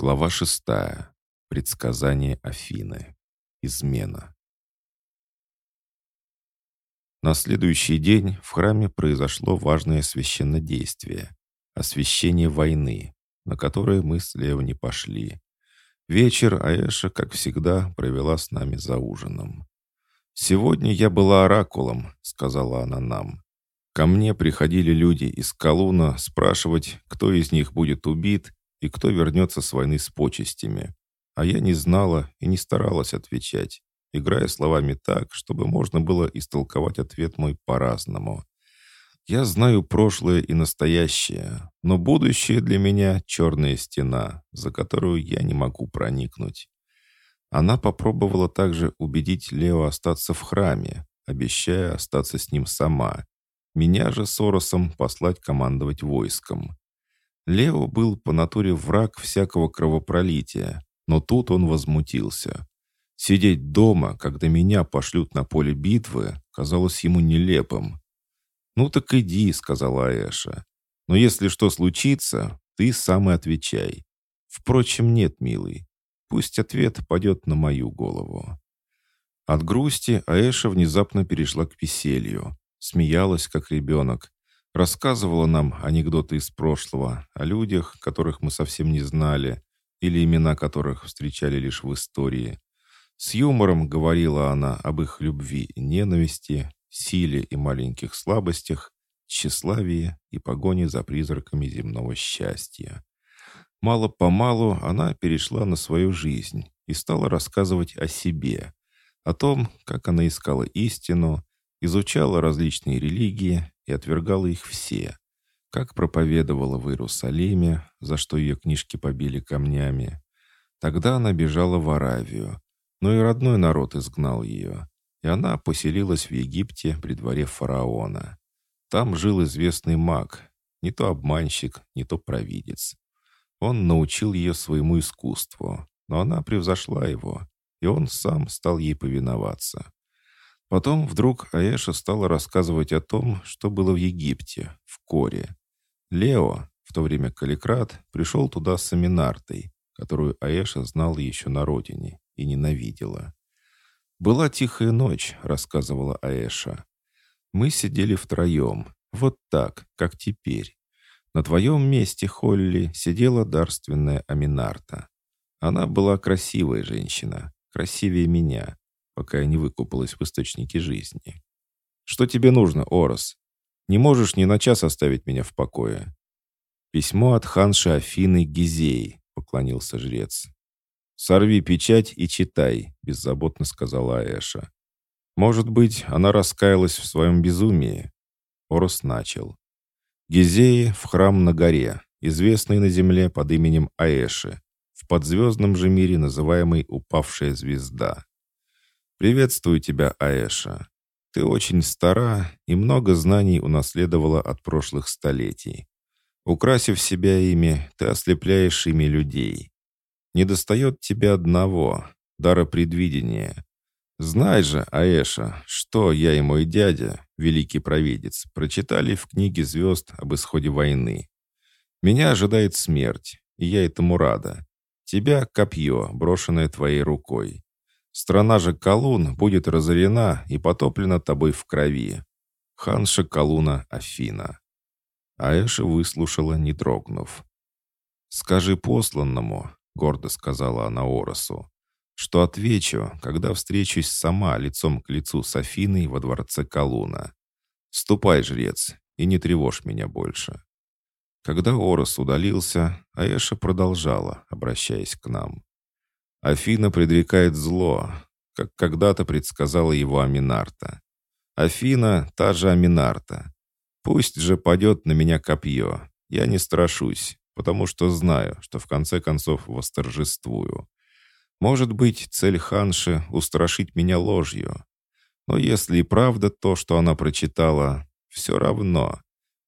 Глава шестая. Предсказание Афины. Измена. На следующий день в храме произошло важное священнодействие — освящение войны, на которое мы с Лео не пошли. Вечер Аэша, как всегда, провела с нами за ужином. «Сегодня я была оракулом», — сказала она нам. «Ко мне приходили люди из Колуна спрашивать, кто из них будет убит и кто вернется с войны с почестями. А я не знала и не старалась отвечать, играя словами так, чтобы можно было истолковать ответ мой по-разному. Я знаю прошлое и настоящее, но будущее для меня — черная стена, за которую я не могу проникнуть. Она попробовала также убедить Лео остаться в храме, обещая остаться с ним сама. Меня же с Оросом послать командовать войском. Лео был по натуре враг всякого кровопролития, но тут он возмутился. Сидеть дома, когда меня пошлют на поле битвы, казалось ему нелепым. «Ну так иди», — сказала Аэша. «Но если что случится, ты сам и отвечай. Впрочем, нет, милый. Пусть ответ падет на мою голову». От грусти Аэша внезапно перешла к веселью. Смеялась, как ребенок, Рассказывала нам анекдоты из прошлого, о людях, которых мы совсем не знали, или имена которых встречали лишь в истории. С юмором говорила она об их любви и ненависти, силе и маленьких слабостях, тщеславии и погоне за призраками земного счастья. Мало-помалу она перешла на свою жизнь и стала рассказывать о себе, о том, как она искала истину, изучала различные религии и отвергала их все. Как проповедовала в Иерусалиме, за что ее книжки побили камнями. Тогда она бежала в Аравию, но и родной народ изгнал ее, и она поселилась в Египте при дворе фараона. Там жил известный маг, не то обманщик, не то провидец. Он научил ее своему искусству, но она превзошла его, и он сам стал ей повиноваться. Потом вдруг Аэша стала рассказывать о том, что было в Египте, в Коре. Лео, в то время Каликрат, пришел туда с Аминартой, которую Аэша знала еще на родине и ненавидела. «Была тихая ночь», — рассказывала Аэша. «Мы сидели втроем, вот так, как теперь. На твоем месте, Холли, сидела дарственная Аминарта. Она была красивая женщина, красивее меня, пока я не выкупалась в источнике жизни. «Что тебе нужно, Орос? Не можешь ни на час оставить меня в покое?» «Письмо от ханши Афины Гизеи», — поклонился жрец. «Сорви печать и читай», — беззаботно сказала Аэша. «Может быть, она раскаялась в своем безумии?» Орос начал. Гизеи в храм на горе, известный на земле под именем Аэши, в подзвездном же мире называемый «Упавшая звезда». «Приветствую тебя, Аэша. Ты очень стара и много знаний унаследовала от прошлых столетий. Украсив себя ими, ты ослепляешь ими людей. Не достает тебе одного — дара предвидения. Знай же, Аэша, что я и мой дядя, великий провидец, прочитали в книге звезд об исходе войны. Меня ожидает смерть, и я этому рада. Тебя — копье, брошенное твоей рукой. Страна же Колун будет разорена и потоплена тобой в крови. Ханша Колуна Афина». Аэша выслушала, не дрогнув. «Скажи посланному», — гордо сказала она Оросу, «что отвечу, когда встречусь сама лицом к лицу с Афиной во дворце Колуна. Ступай, жрец, и не тревожь меня больше». Когда Орос удалился, Аэша продолжала, обращаясь к нам. Афина предрекает зло, как когда-то предсказала его Аминарта. Афина — та же Аминарта. Пусть же падет на меня копье. Я не страшусь, потому что знаю, что в конце концов восторжествую. Может быть, цель Ханши — устрашить меня ложью. Но если и правда то, что она прочитала, все равно.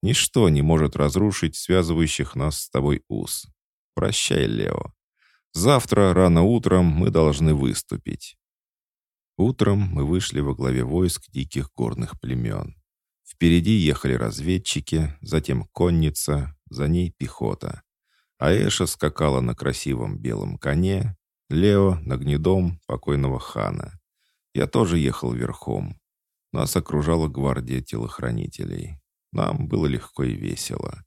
Ничто не может разрушить связывающих нас с тобой уз. Прощай, Лео. Завтра рано утром мы должны выступить. Утром мы вышли во главе войск диких горных племен. Впереди ехали разведчики, затем конница, за ней пехота. Аэша скакала на красивом белом коне, Лео на гнедом покойного хана. Я тоже ехал верхом. Нас окружала гвардия телохранителей. Нам было легко и весело.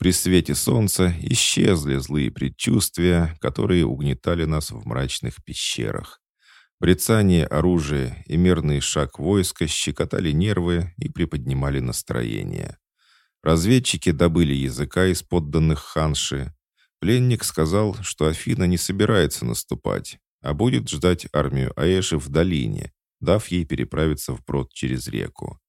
При свете солнца исчезли злые предчувствия, которые угнетали нас в мрачных пещерах. Брецание оружия и мерный шаг войска щекотали нервы и приподнимали настроение. Разведчики добыли языка из подданных ханши. Пленник сказал, что Афина не собирается наступать, а будет ждать армию Аэши в долине, дав ей переправиться вброд через реку.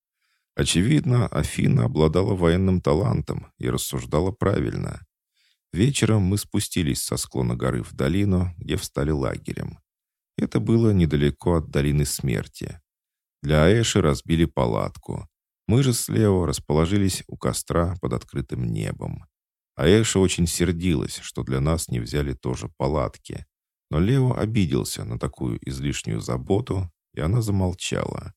Очевидно, Афина обладала военным талантом и рассуждала правильно. Вечером мы спустились со склона горы в долину, где встали лагерем. Это было недалеко от долины смерти. Для Аэши разбили палатку. Мы же с Лео расположились у костра под открытым небом. Аэша очень сердилась, что для нас не взяли тоже палатки. Но Лео обиделся на такую излишнюю заботу, и она замолчала.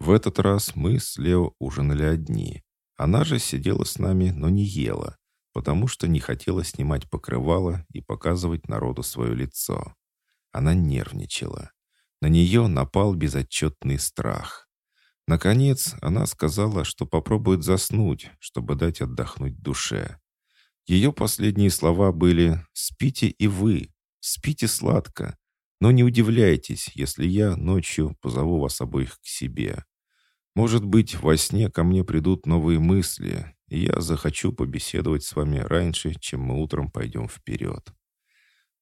В этот раз мы с Лео ужинали одни. Она же сидела с нами, но не ела, потому что не хотела снимать покрывало и показывать народу свое лицо. Она нервничала. На нее напал безотчетный страх. Наконец, она сказала, что попробует заснуть, чтобы дать отдохнуть душе. Ее последние слова были «Спите и вы, спите сладко, но не удивляйтесь, если я ночью позову вас обоих к себе. Может быть, во сне ко мне придут новые мысли, и я захочу побеседовать с вами раньше, чем мы утром пойдем вперед.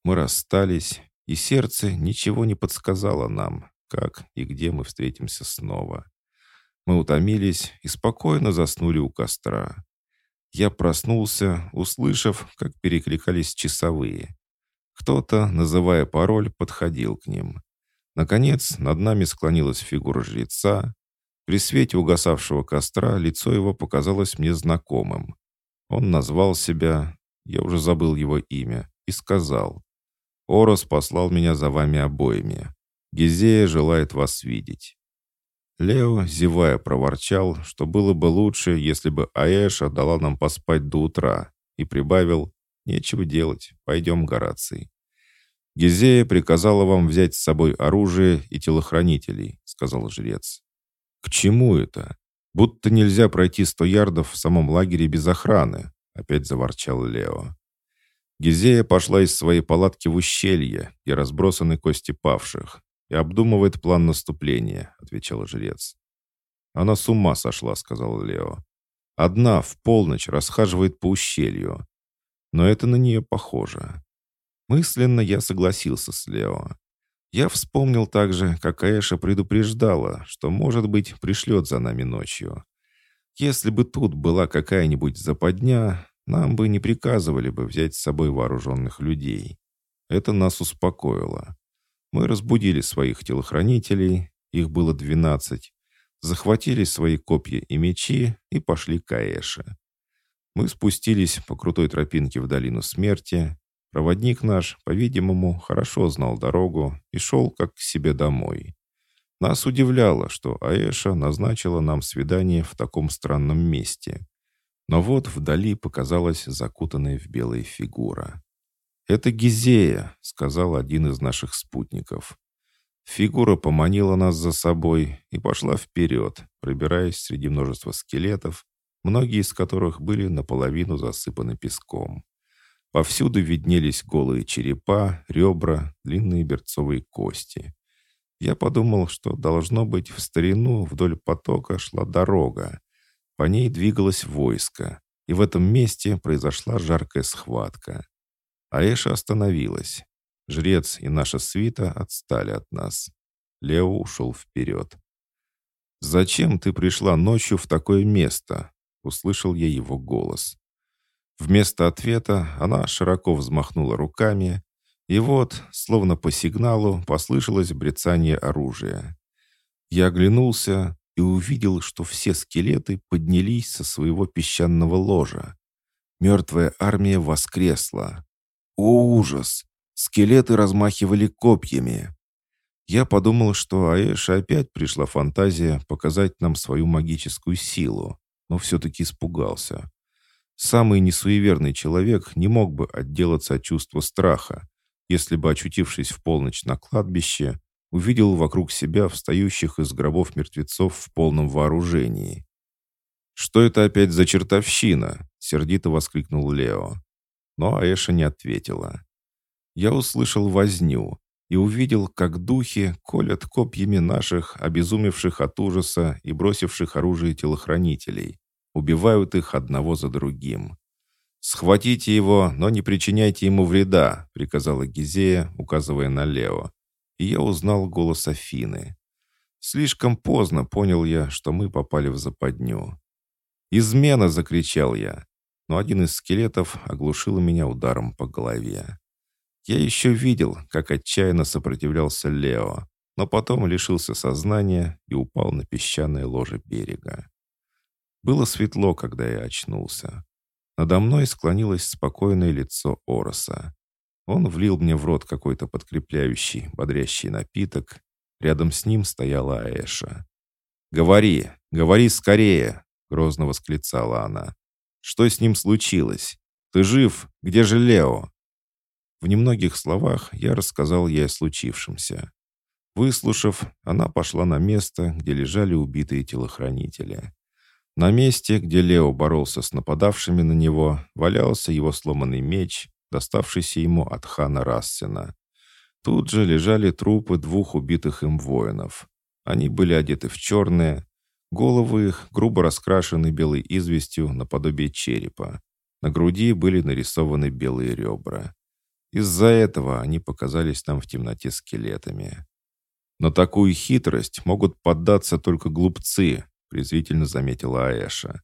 Мы расстались, и сердце ничего не подсказало нам, как и где мы встретимся снова. Мы утомились и спокойно заснули у костра. Я проснулся, услышав, как перекликались часовые. Кто-то, называя пароль, подходил к ним. Наконец, над нами склонилась фигура жреца, при свете угасавшего костра лицо его показалось мне знакомым. Он назвал себя, я уже забыл его имя, и сказал, «Орос послал меня за вами обоими. Гизея желает вас видеть». Лео, зевая, проворчал, что было бы лучше, если бы Аэша дала нам поспать до утра, и прибавил, «Нечего делать, пойдем, Гораций». «Гизея приказала вам взять с собой оружие и телохранителей», — сказал жрец. «К чему это? Будто нельзя пройти сто ярдов в самом лагере без охраны», — опять заворчал Лео. Гизея пошла из своей палатки в ущелье, где разбросаны кости павших, и обдумывает план наступления», — отвечал жрец. «Она с ума сошла», — сказал Лео. «Одна в полночь расхаживает по ущелью. Но это на нее похоже». Мысленно я согласился с Лео. Я вспомнил также, как Аэша предупреждала, что, может быть, пришлет за нами ночью. Если бы тут была какая-нибудь западня, нам бы не приказывали бы взять с собой вооруженных людей. Это нас успокоило. Мы разбудили своих телохранителей, их было двенадцать, захватили свои копья и мечи и пошли к Аэше. Мы спустились по крутой тропинке в долину смерти, Проводник наш, по-видимому, хорошо знал дорогу и шел как к себе домой. Нас удивляло, что Аэша назначила нам свидание в таком странном месте. Но вот вдали показалась закутанная в белые фигура. «Это Гизея», — сказал один из наших спутников. Фигура поманила нас за собой и пошла вперед, пробираясь среди множества скелетов, многие из которых были наполовину засыпаны песком. Повсюду виднелись голые черепа, ребра, длинные берцовые кости. Я подумал, что, должно быть, в старину вдоль потока шла дорога. По ней двигалось войско, и в этом месте произошла жаркая схватка. Аэша остановилась. Жрец и наша свита отстали от нас. Лео ушел вперед. «Зачем ты пришла ночью в такое место?» — услышал я его голос. Вместо ответа она широко взмахнула руками, и вот, словно по сигналу, послышалось брецание оружия. Я оглянулся и увидел, что все скелеты поднялись со своего песчаного ложа. Мертвая армия воскресла. О, ужас! Скелеты размахивали копьями. Я подумал, что Аэша опять пришла фантазия показать нам свою магическую силу, но все-таки испугался. Самый несуеверный человек не мог бы отделаться от чувства страха, если бы, очутившись в полночь на кладбище, увидел вокруг себя встающих из гробов мертвецов в полном вооружении. «Что это опять за чертовщина?» — сердито воскликнул Лео. Но Аэша не ответила. Я услышал возню и увидел, как духи колят копьями наших, обезумевших от ужаса и бросивших оружие телохранителей, убивают их одного за другим. «Схватите его, но не причиняйте ему вреда», — приказала Гизея, указывая на Лео. И я узнал голос Афины. Слишком поздно понял я, что мы попали в западню. «Измена!» — закричал я, но один из скелетов оглушил меня ударом по голове. Я еще видел, как отчаянно сопротивлялся Лео, но потом лишился сознания и упал на песчаное ложе берега. Было светло, когда я очнулся. Надо мной склонилось спокойное лицо Ороса. Он влил мне в рот какой-то подкрепляющий, бодрящий напиток. Рядом с ним стояла Аэша. «Говори, говори скорее!» — грозно восклицала она. «Что с ним случилось? Ты жив? Где же Лео?» В немногих словах я рассказал ей о случившемся. Выслушав, она пошла на место, где лежали убитые телохранители. На месте, где Лео боролся с нападавшими на него, валялся его сломанный меч, доставшийся ему от хана Рассена. Тут же лежали трупы двух убитых им воинов. Они были одеты в черное, головы их грубо раскрашены белой известью наподобие черепа. На груди были нарисованы белые ребра. Из-за этого они показались нам в темноте скелетами. Но такую хитрость могут поддаться только глупцы, презрительно заметила Аэша.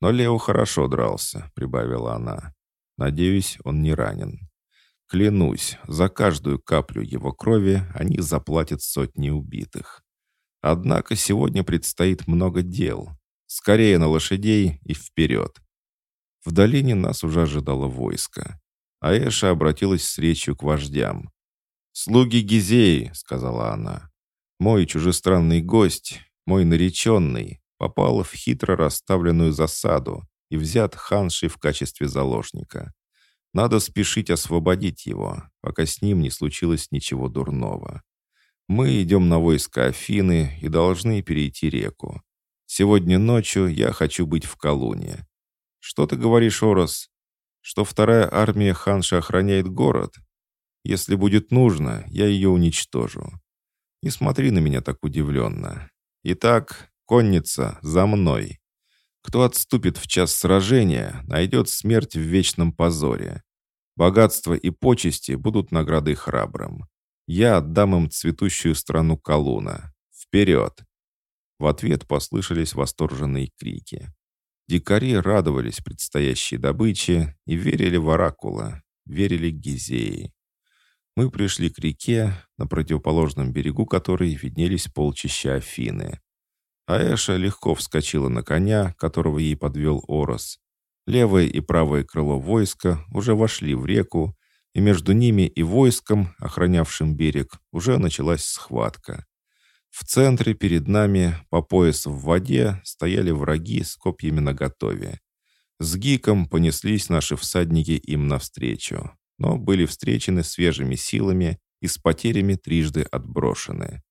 «Но Лео хорошо дрался», — прибавила она. «Надеюсь, он не ранен. Клянусь, за каждую каплю его крови они заплатят сотни убитых. Однако сегодня предстоит много дел. Скорее на лошадей и вперед». В долине нас уже ожидало войско. Аэша обратилась с речью к вождям. «Слуги Гизеи», — сказала она, — «мой чужестранный гость, мой нареченный, попал в хитро расставленную засаду и взят ханшей в качестве заложника. Надо спешить освободить его, пока с ним не случилось ничего дурного. Мы идем на войско Афины и должны перейти реку. Сегодня ночью я хочу быть в Колуне. Что ты говоришь, Орос? Что вторая армия ханши охраняет город? Если будет нужно, я ее уничтожу. Не смотри на меня так удивленно. Итак, Конница, за мной. Кто отступит в час сражения, найдет смерть в вечном позоре. Богатство и почести будут наградой храбрым. Я отдам им цветущую страну Колуна. Вперед!» В ответ послышались восторженные крики. Дикари радовались предстоящей добыче и верили в Оракула, верили Гизеи. Мы пришли к реке, на противоположном берегу которой виднелись полчища Афины. Аэша легко вскочила на коня, которого ей подвел Орос. Левое и правое крыло войска уже вошли в реку, и между ними и войском, охранявшим берег, уже началась схватка. В центре перед нами, по пояс в воде, стояли враги с копьями наготове. С гиком понеслись наши всадники им навстречу, но были встречены свежими силами и с потерями трижды отброшены.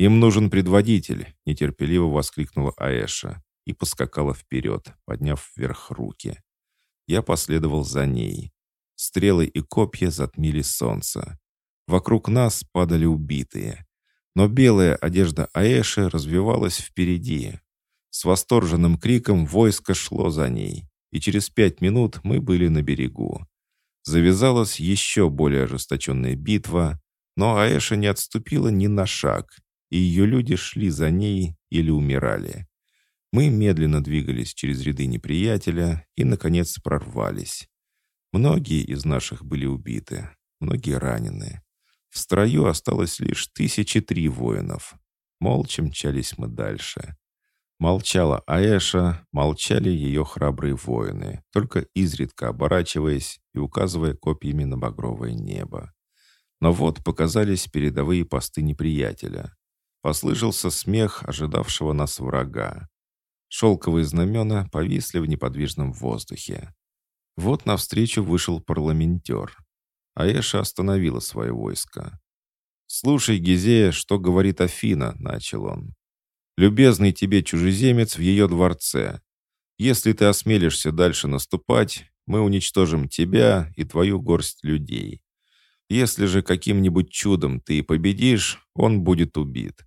«Им нужен предводитель!» — нетерпеливо воскликнула Аэша и поскакала вперед, подняв вверх руки. Я последовал за ней. Стрелы и копья затмили солнце. Вокруг нас падали убитые. Но белая одежда Аэши развивалась впереди. С восторженным криком войско шло за ней, и через пять минут мы были на берегу. Завязалась еще более ожесточенная битва, но Аэша не отступила ни на шаг и ее люди шли за ней или умирали. Мы медленно двигались через ряды неприятеля и, наконец, прорвались. Многие из наших были убиты, многие ранены. В строю осталось лишь тысячи три воинов. Молча мчались мы дальше. Молчала Аэша, молчали ее храбрые воины, только изредка оборачиваясь и указывая копьями на багровое небо. Но вот показались передовые посты неприятеля. Послышался смех ожидавшего нас врага. Шелковые знамена повисли в неподвижном воздухе. Вот навстречу вышел парламентер. Аэша остановила свое войско. «Слушай, Гизея, что говорит Афина», — начал он. «Любезный тебе чужеземец в ее дворце. Если ты осмелишься дальше наступать, мы уничтожим тебя и твою горсть людей. Если же каким-нибудь чудом ты победишь, он будет убит.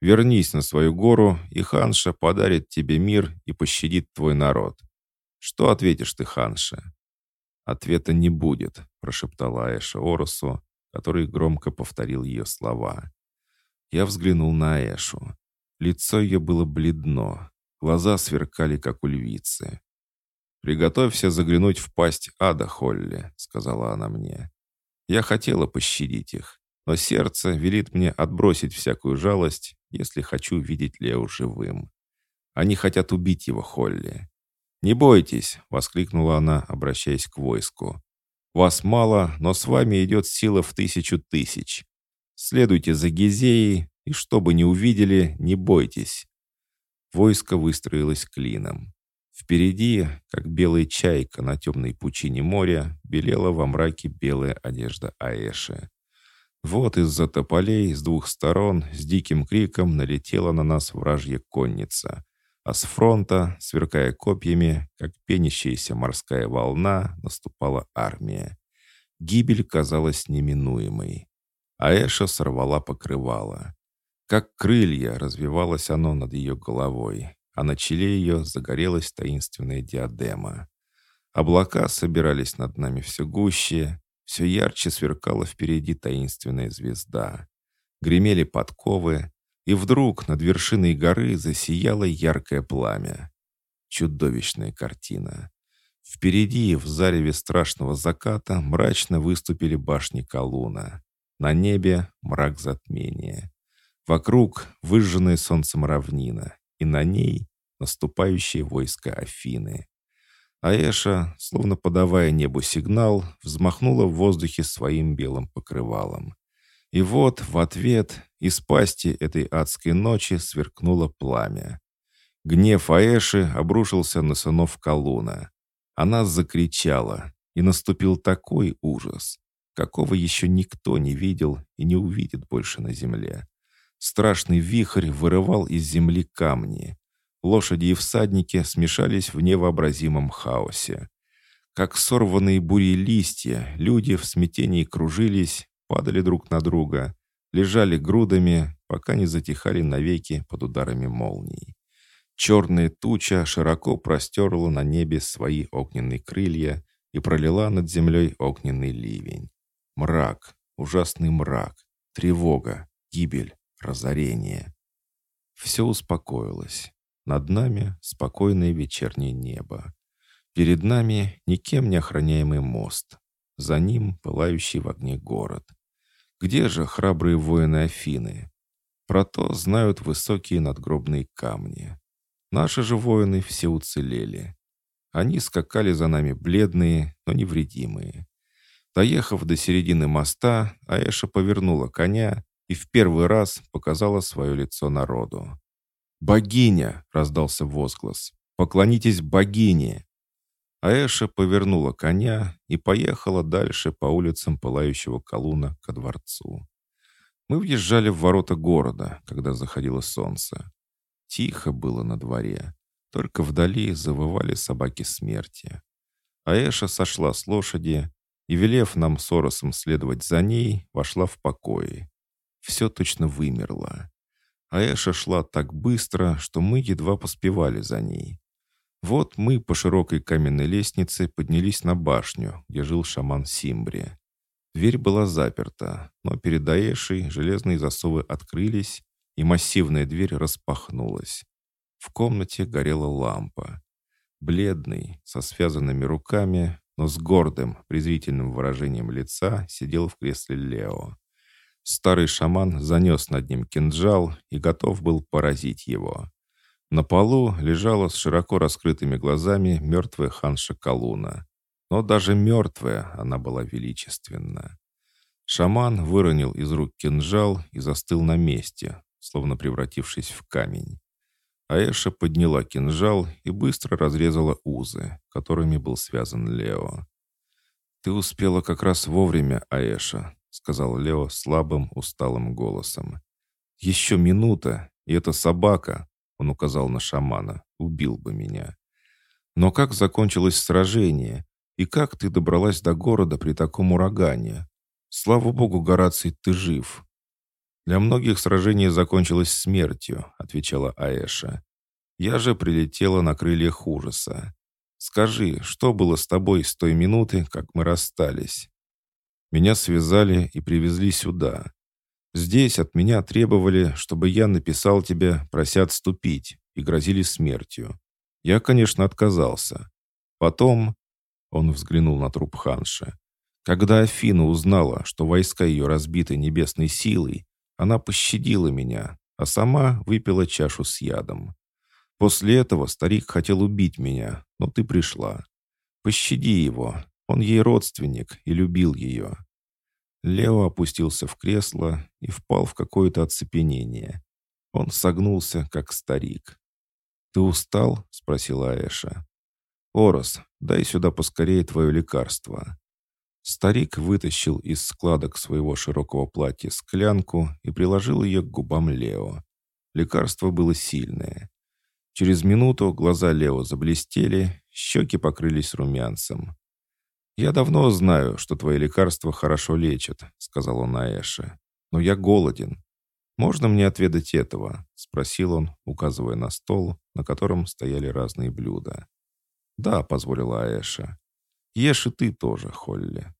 Вернись на свою гору, и Ханша подарит тебе мир и пощадит твой народ. Что ответишь ты, Ханша?» «Ответа не будет», — прошептала Аэша Оросу, который громко повторил ее слова. Я взглянул на Аэшу. Лицо ее было бледно, глаза сверкали, как у львицы. «Приготовься заглянуть в пасть ада, Холли», — сказала она мне. Я хотела пощадить их, но сердце велит мне отбросить всякую жалость, если хочу видеть Лео живым. Они хотят убить его, Холли. «Не бойтесь!» — воскликнула она, обращаясь к войску. «Вас мало, но с вами идет сила в тысячу тысяч. Следуйте за Гизеей, и что бы ни увидели, не бойтесь». Войско выстроилось клином. Впереди, как белая чайка на темной пучине моря, белела во мраке белая одежда Аэши. Вот из-за тополей с двух сторон с диким криком налетела на нас вражья конница — а с фронта, сверкая копьями, как пенящаяся морская волна, наступала армия. Гибель казалась неминуемой. Аэша сорвала покрывало. Как крылья развивалось оно над ее головой, а на челе ее загорелась таинственная диадема. Облака собирались над нами все гуще, все ярче сверкала впереди таинственная звезда. Гремели подковы, и вдруг над вершиной горы засияло яркое пламя. Чудовищная картина. Впереди, в зареве страшного заката, мрачно выступили башни Калуна. На небе мрак затмения. Вокруг выжженная солнцем равнина, и на ней наступающее войско Афины. Аэша, словно подавая небу сигнал, взмахнула в воздухе своим белым покрывалом. И вот в ответ из пасти этой адской ночи сверкнуло пламя. Гнев Аэши обрушился на сынов Калуна. Она закричала, и наступил такой ужас, какого еще никто не видел и не увидит больше на земле. Страшный вихрь вырывал из земли камни. Лошади и всадники смешались в невообразимом хаосе. Как сорванные бурей листья, люди в смятении кружились, падали друг на друга, лежали грудами, пока не затихали навеки под ударами молний. Черная туча широко простерла на небе свои огненные крылья и пролила над землей огненный ливень. Мрак, ужасный мрак, тревога, гибель, разорение. Все успокоилось. Над нами спокойное вечернее небо. Перед нами никем не охраняемый мост. За ним пылающий в огне город. Где же храбрые воины Афины? Про то знают высокие надгробные камни. Наши же воины все уцелели. Они скакали за нами бледные, но невредимые. Доехав до середины моста, Аэша повернула коня и в первый раз показала свое лицо народу. «Богиня!» — раздался возглас. «Поклонитесь богине!» Аэша повернула коня и поехала дальше по улицам пылающего колуна ко дворцу. Мы въезжали в ворота города, когда заходило солнце. Тихо было на дворе. Только вдали завывали собаки смерти. Аэша сошла с лошади и, велев нам с Оросом следовать за ней, вошла в покои. Все точно вымерло. Аэша шла так быстро, что мы едва поспевали за ней. Вот мы по широкой каменной лестнице поднялись на башню, где жил шаман Симбри. Дверь была заперта, но перед Аэшей железные засовы открылись, и массивная дверь распахнулась. В комнате горела лампа. Бледный, со связанными руками, но с гордым, презрительным выражением лица сидел в кресле Лео. Старый шаман занес над ним кинжал и готов был поразить его. На полу лежала с широко раскрытыми глазами мертвая ханша Калуна. Но даже мертвая она была величественна. Шаман выронил из рук кинжал и застыл на месте, словно превратившись в камень. Аэша подняла кинжал и быстро разрезала узы, которыми был связан Лео. «Ты успела как раз вовремя, Аэша», — сказал Лео слабым, усталым голосом. «Еще минута, и эта собака, — он указал на шамана, — убил бы меня. Но как закончилось сражение, и как ты добралась до города при таком урагане? Слава богу, Гораций, ты жив». «Для многих сражение закончилось смертью», — отвечала Аэша. «Я же прилетела на крыльях ужаса. Скажи, что было с тобой с той минуты, как мы расстались?» Меня связали и привезли сюда. Здесь от меня требовали, чтобы я написал тебе, прося отступить, и грозили смертью. Я, конечно, отказался. Потом, он взглянул на труп Ханши, когда Афина узнала, что войска ее разбиты небесной силой, она пощадила меня, а сама выпила чашу с ядом. После этого старик хотел убить меня, но ты пришла. Пощади его, он ей родственник и любил ее». Лео опустился в кресло и впал в какое-то оцепенение. Он согнулся, как старик. «Ты устал?» — спросила Аэша. «Орос, дай сюда поскорее твое лекарство». Старик вытащил из складок своего широкого платья склянку и приложил ее к губам Лео. Лекарство было сильное. Через минуту глаза Лео заблестели, щеки покрылись румянцем. «Я давно знаю, что твои лекарства хорошо лечат», — сказал он Аэше. «Но я голоден. Можно мне отведать этого?» — спросил он, указывая на стол, на котором стояли разные блюда. «Да», — позволила Аэша. «Ешь и ты тоже, Холли».